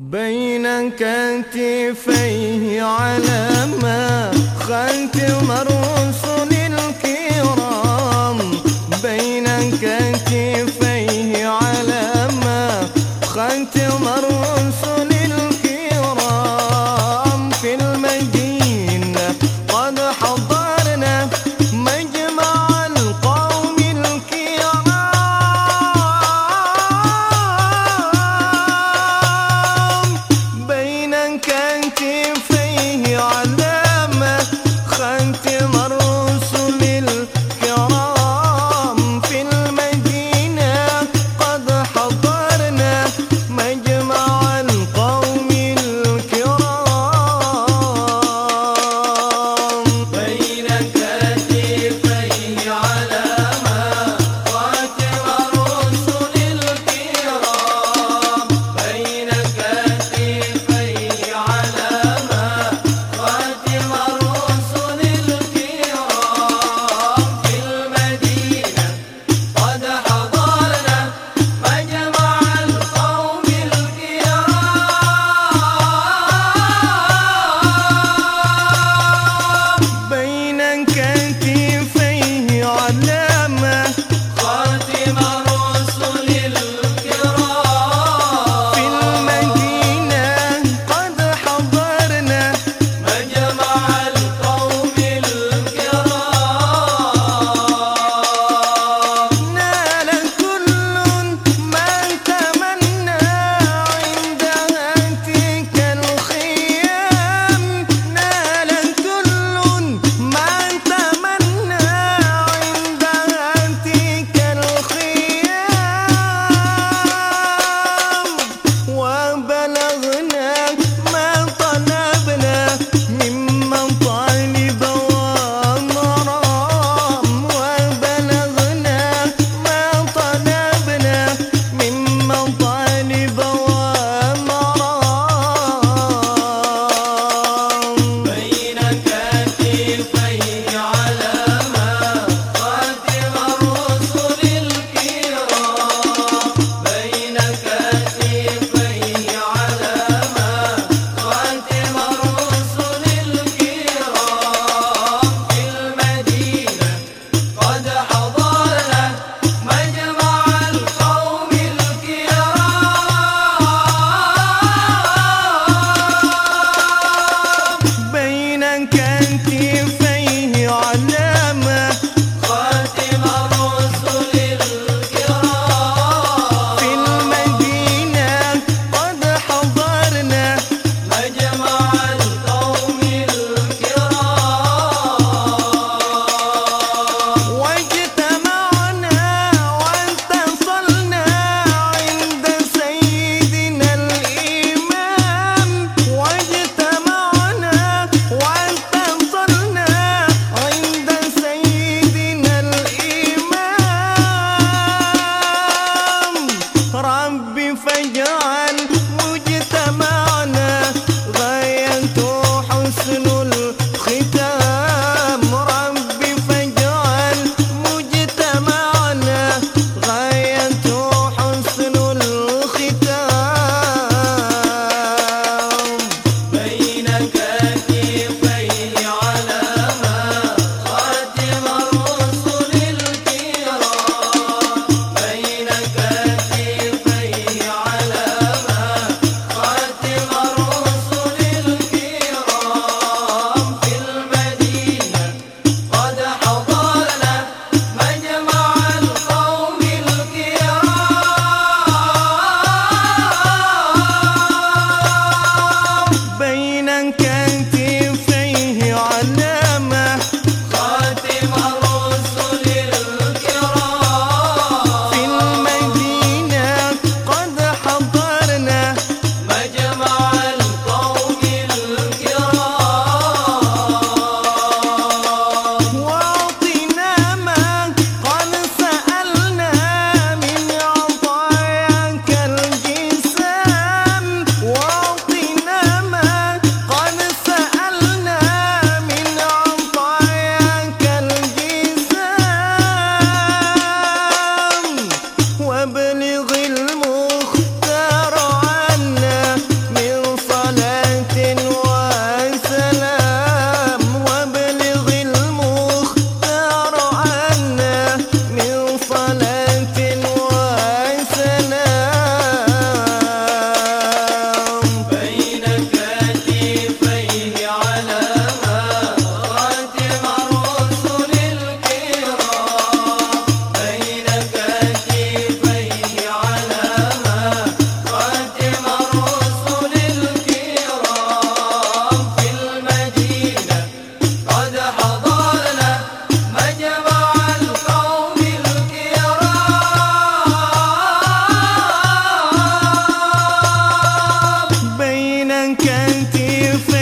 بين كتفيه علامة خلت مرسوم can't you